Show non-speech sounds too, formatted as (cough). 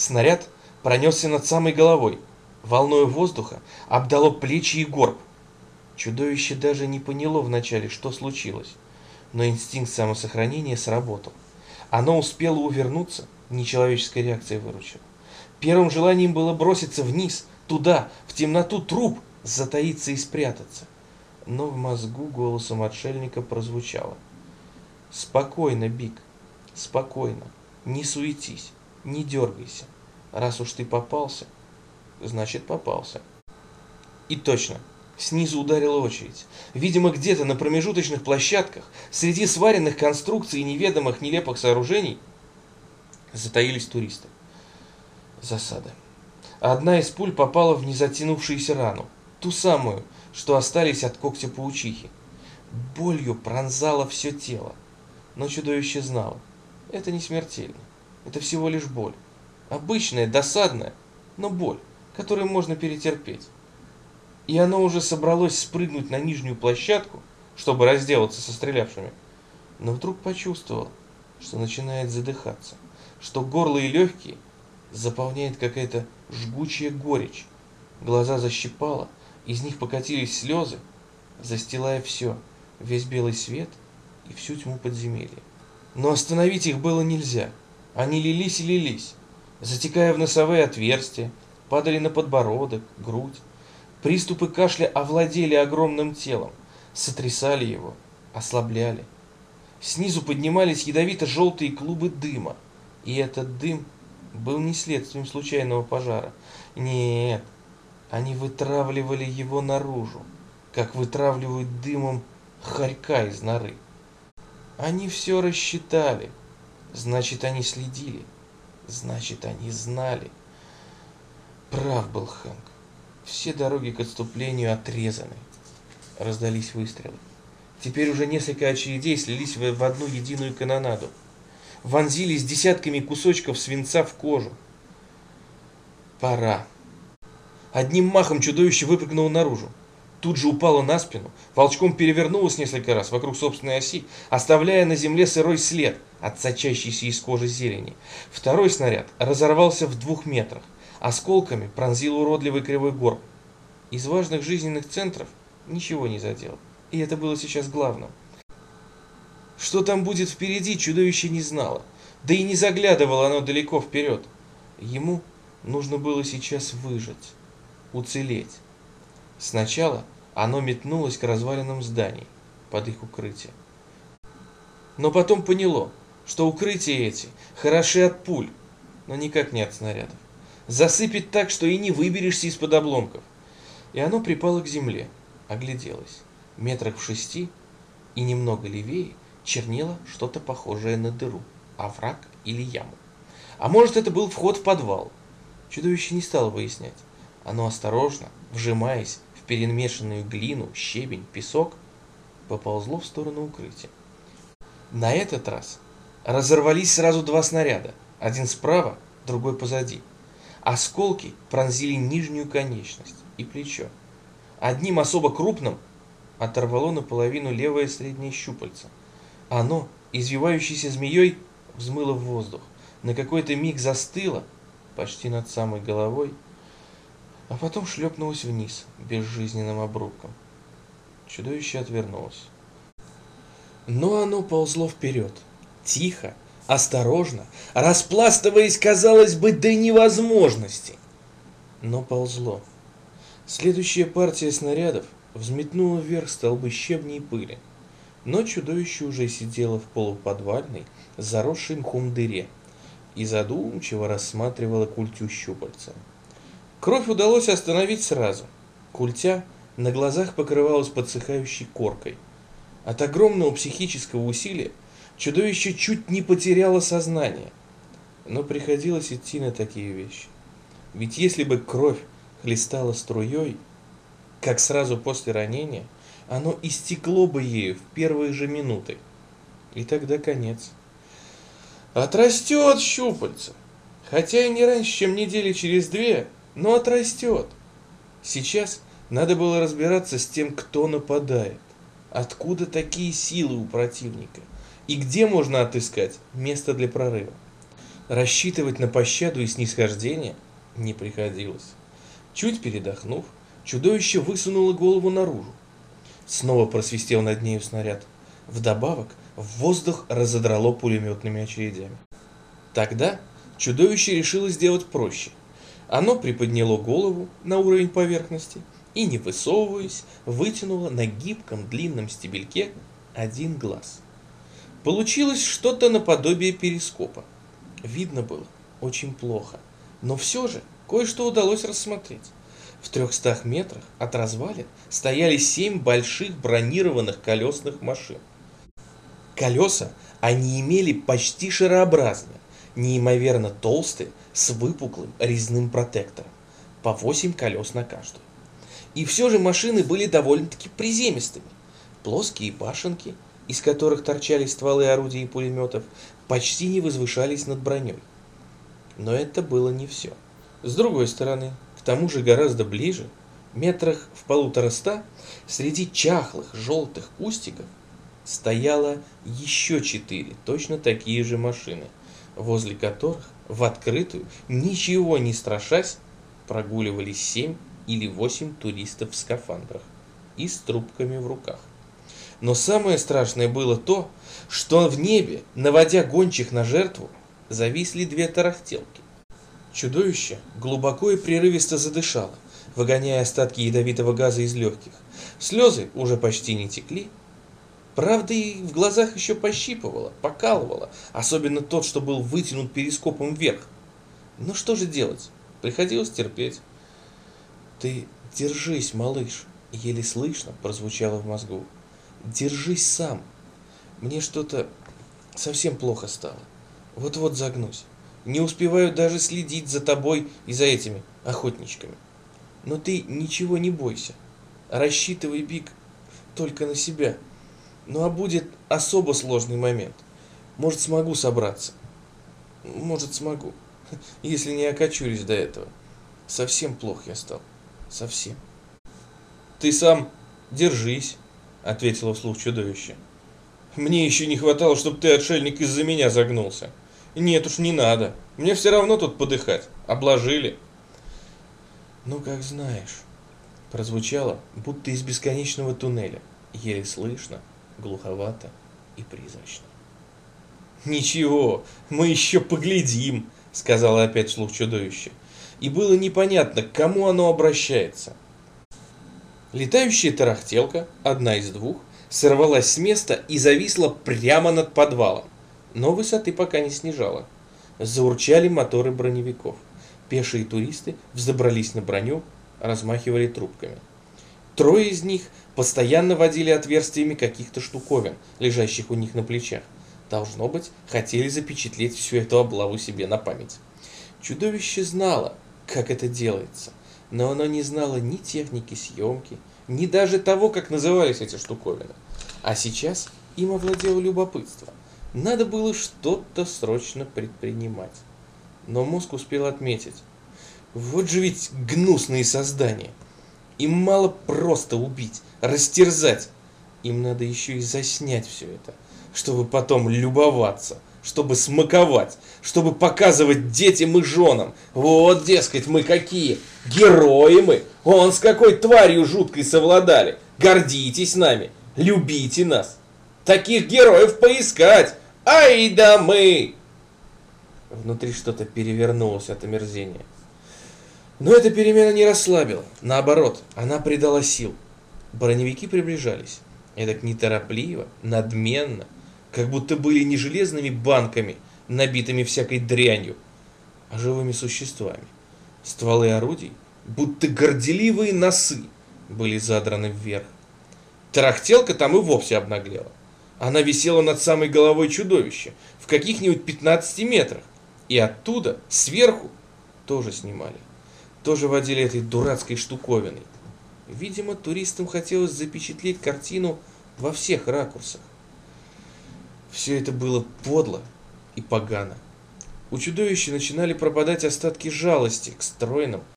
Снаряд пронесся над самой головой. Волною воздуха обдало плечи и горб. Чудовище даже не поняло вначале, что случилось, но инстинкт самосохранения сработал. Оно успело увернуться, нечеловеческая реакция выручила. Первым желанием было броситься вниз, туда, в темноту труп, затаиться и спрятаться. Но в мозгу голосом отшельника прозвучало. «Спокойно, Биг, спокойно, не суетись, не дергайся. Раз уж ты попался, значит попался». И точно, снизу ударила очередь. Видимо, где-то на промежуточных площадках, среди сваренных конструкций и неведомых нелепых сооружений, затаились туристы. Засада. Одна из пуль попала в незатянувшуюся рану, ту самую, что остались от когтя паучихи. Болью пронзало все тело. Но чудовище знало, это не смертельно, это всего лишь боль. Обычная, досадная, но боль, которую можно перетерпеть. И оно уже собралось спрыгнуть на нижнюю площадку, чтобы разделаться со стрелявшими, но вдруг почувствовал, что начинает задыхаться, что горло и легкие заполняет какая-то жгучая горечь. Глаза защипало, из них покатились слезы, застилая все, весь белый свет и всю тьму подземелья. Но остановить их было нельзя. Они лились и лились, затекая в носовые отверстия, падали на подбородок, грудь. Приступы кашля овладели огромным телом, сотрясали его, ослабляли. Снизу поднимались ядовито-желтые клубы дыма, и этот дым был не следствием случайного пожара. Нет, они вытравливали его наружу, как вытравливают дымом хорька из норы. Они все рассчитали, значит, они следили, значит, они знали. Прав был Хэнк. Все дороги к отступлению отрезаны. Раздались выстрелы. Теперь уже несколько очередей слились в одну единую канонаду вонзились десятками кусочков свинца в кожу. Пора. Одним махом чудовище выпрыгнуло наружу. Тут же упало на спину, волчком перевернулось несколько раз вокруг собственной оси, оставляя на земле сырой след от сочащейся из кожи зелени. Второй снаряд разорвался в двух метрах, осколками пронзил уродливый кривой горб. Из важных жизненных центров ничего не задел, и это было сейчас главным. Что там будет впереди, чудовище не знало. Да и не заглядывало оно далеко вперед. Ему нужно было сейчас выжить, уцелеть. Сначала оно метнулось к развалинам зданий под их укрытие. Но потом поняло, что укрытия эти хороши от пуль, но никак не от снарядов. Засыпет так, что и не выберешься из-под обломков. И оно припало к земле, огляделось. Метрах в шести и немного левее чернело что-то похожее на дыру, овраг или яму. А может это был вход в подвал? Чудовище не стало выяснять. Оно осторожно, вжимаясь перемешанную глину, щебень, песок, поползло в сторону укрытия. На этот раз разорвались сразу два снаряда, один справа, другой позади. Осколки пронзили нижнюю конечность и плечо. Одним особо крупным оторвало наполовину левое среднее щупальце – оно, извивающейся змеей, взмыло в воздух, на какой-то миг застыло, почти над самой головой, а потом шлепнулось вниз безжизненным обрубком. Чудовище отвернулось. Но оно ползло вперед, тихо, осторожно, распластываясь, казалось бы, до невозможности. Но ползло. Следующая партия снарядов взметнула вверх столбы щебней и пыли. Но чудовище уже сидело в полуподвальной, заросшей мхом дыре и задумчиво рассматривало культю щупальца. Кровь удалось остановить сразу. Культя на глазах покрывалась подсыхающей коркой. От огромного психического усилия чудовище чуть не потеряло сознание. Но приходилось идти на такие вещи. Ведь если бы кровь хлестала струей, как сразу после ранения – оно истекло бы ею в первые же минуты. И тогда конец. Отрастет щупальце. Хотя и не раньше, чем недели через две, но отрастет. Сейчас надо было разбираться с тем, кто нападает. Откуда такие силы у противника? И где можно отыскать место для прорыва? Рассчитывать на пощаду и снисхождение не приходилось. Чуть передохнув, чудовище высунуло голову наружу. Снова просвистел над нею снаряд. Вдобавок, в воздух разодрало пулеметными очередями. Тогда чудовище решило сделать проще. Оно приподняло голову на уровень поверхности и, не высовываясь, вытянуло на гибком длинном стебельке один глаз. Получилось что-то наподобие перископа. Видно было очень плохо, но все же кое-что удалось рассмотреть. В трехстах метрах от развалин стояли семь больших бронированных колесных машин. Колеса они имели почти шарообразные, неимоверно толстые, с выпуклым резным протектором, по 8 колес на каждую. И все же машины были довольно-таки приземистыми. Плоские башенки, из которых торчали стволы орудий и пулеметов, почти не возвышались над броней. Но это было не все. С другой стороны, к тому же гораздо ближе, метрах в полутора ста, среди чахлых желтых кустиков, стояло еще четыре точно такие же машины, возле которых в открытую, ничего не страшась, прогуливались семь или восемь туристов в скафандрах и с трубками в руках. Но самое страшное было то, что в небе, наводя гончих на жертву, зависли две тарахтелки. Чудовище глубоко и прерывисто задышало, выгоняя остатки ядовитого газа из легких. Слезы уже почти не текли, Правда, и в глазах еще пощипывало, покалывало, особенно тот, что был вытянут перископом вверх. Ну что же делать? Приходилось терпеть. «Ты держись, малыш!» — еле слышно прозвучало в мозгу. «Держись сам! Мне что-то совсем плохо стало. Вот-вот загнусь. Не успеваю даже следить за тобой и за этими охотничками. Но ты ничего не бойся. Рассчитывай, Биг, только на себя». Ну а будет особо сложный момент. Может, смогу собраться. Может, смогу. (laughs) Если не окочурюсь до этого. Совсем плохо я стал. Совсем. Ты сам держись, ответило вслух чудовище. Мне еще не хватало, чтобы ты, отшельник, из-за меня загнулся. Нет уж, не надо. Мне все равно тут подыхать. Обложили. Ну, как знаешь. Прозвучало, будто из бесконечного туннеля. Еле слышно, глуховато и призрачно. «Ничего, мы еще поглядим», — сказала опять вслух чудовище. И было непонятно, к кому оно обращается. Летающая тарахтелка, одна из двух, сорвалась с места и зависла прямо над подвалом, но высоты пока не снижала. Заурчали моторы броневиков. Пешие туристы взобрались на броню, размахивали трубками. Трое из них постоянно водили отверстиями каких-то штуковин, лежащих у них на плечах. Должно быть, хотели запечатлеть всю эту облаву себе на память. Чудовище знало, как это делается, но оно не знало ни техники съемки, ни даже того, как назывались эти штуковины. А сейчас им овладело любопытство. Надо было что-то срочно предпринимать. Но мозг успел отметить. Вот же ведь гнусные создания. Им мало просто убить, растерзать. Им надо еще и заснять все это, чтобы потом любоваться, чтобы смаковать, чтобы показывать детям и женам. Вот, дескать, мы какие, герои мы, он с какой тварью жуткой совладали. Гордитесь нами, любите нас. Таких героев поискать, ай да мы! Внутри что-то перевернулось от омерзения. Но эта перемена не расслабила. Наоборот, она придала сил. Броневики приближались. Эдак неторопливо, надменно, как будто были не железными банками, набитыми всякой дрянью, а живыми существами. Стволы орудий, будто горделивые носы, были задраны вверх. Тарахтелка там и вовсе обнаглела. Она висела над самой головой чудовища, в каких-нибудь 15 метрах, и оттуда, сверху, тоже снимали тоже водили этой дурацкой штуковиной. Видимо, туристам хотелось запечатлеть картину во всех ракурсах. Все это было подло и погано. У чудовища начинали пропадать остатки жалости к стройным,